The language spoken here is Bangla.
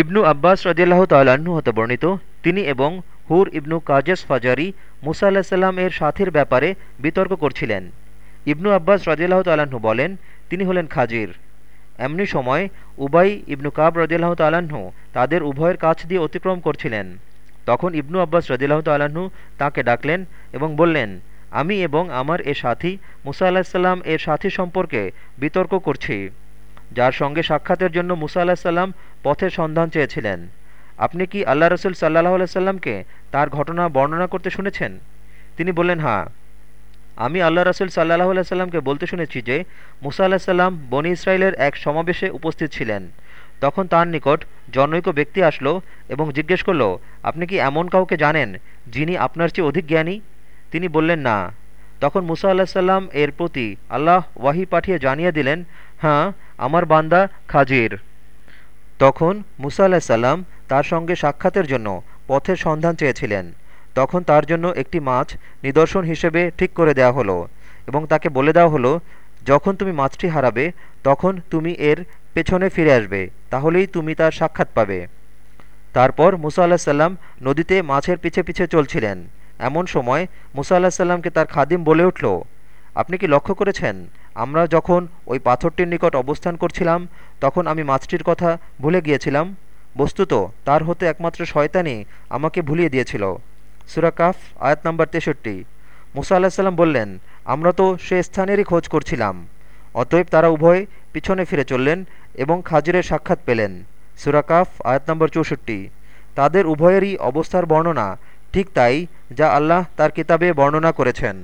ইবনু আব্বাস রদিয়াল্লাহ তাল্লাহ্ন হতে বর্ণিত, তিনি এবং হুর ইবনু কাজেস ফাজারি মুসা আল্লাহ সাল্লাম এর সাথীর ব্যাপারে বিতর্ক করছিলেন। ইবনু আব্বাস রদিয়াল্লাহ তাল্লাহ্ন বলেন, তিনি হলেন খাজির। এমনি সময় উবাই ইবনু কাব রদিয়াল্লাহ তাল্লাহ্ন তাদের উভয়ের কাছ দিয়ে অতিক্রম করছিলেন। তখন ইবনু আব্বাস রদিল্লাহ তাল্লাহ্ন তাকে ডাকলেন এবং বললেন, আমি এবং আমার এ সাথী মুসা আলাহিসাল্লাম এর সাথী সম্পর্কে বিতর্ক করছি। যার সঙ্গে সাক্ষাতের জন্য মুসা আলাহিসাল্লাম পথের সন্ধান চেয়েছিলেন। আপনি কি আল্লাহ রসুল সাল্লাহ আলাইসাল্লামকে তার ঘটনা বর্ণনা করতে শুনেছেন? তিনি বললেন হ্যাঁ। আমি আল্লাহ রসুল সাল্লাহ আলাইসাল্লামকে বলতে শুনেছি যে, মুসা আলাহিসাল্লাম বনি ইসরায়েলের এক সমাবেশে উপস্থিত ছিলেন। তখন তার নিকট জনৈক ব্যক্তি আসলো এবং জিজ্ঞেস করল, আপনি কি এমন কাউকে জানেন যিনি আপনার চেয়ে অধিক জ্ঞানী? তিনি বললেন, না। তখন মুসা আল্লাহ সাল্লাম এর প্রতি আল্লাহ ওয়াহি পাঠিয়ে জানিয়ে দিলেন হ্যাঁ আমার বান্দা খাজির। তখন মুসা আল্লাহ সাল্লাম তার সঙ্গে সাক্ষাতের জন্য পথের সন্ধান চেয়েছিলেন। তখন তার জন্য একটি মাছ নিদর্শন হিসেবে ঠিক করে দেওয়া হলো এবং তাকে বলে দেওয়া হলো, যখন তুমি মাছটি হারাবে, তখন তুমি এর পেছনে ফিরে আসবে, তাহলেই তুমি তার সাক্ষাৎ পাবে। তারপর মুসা আল্লাহ সাল্লাম নদীতে মাছের পিছে পিছে চলছিলেন। এমন সময় মুসা আল্লাহ সাল্লামকে তার খাদিম বলে উঠল, আপনি কি লক্ষ্য করেছেন? আমরা যখন ওই পাথরটির নিকট অবস্থান করছিলাম, তখন আমি মাছটির কথা ভুলে গিয়েছিলাম। বস্তুত তার হতে একমাত্র শয়তানি আমাকে ভুলিয়ে দিয়েছিল। সুরাকাফ আয়াত নম্বর তেষট্টি। মুসা আল্লাহ সাল্লাম বললেন, আমরা তো সে স্থানেরই খোঁজ করছিলাম। অতএব তারা উভয় পিছনে ফিরে চললেন এবং খাজিরের সাক্ষাৎ পেলেন। সুরাকাফ আয়াত নম্বর চৌষট্টি। তাদের উভয়েরই অবস্থার বর্ণনা ঠিক তাই যা আল্লাহ তার কিতাবে বর্ণনা করেছেন।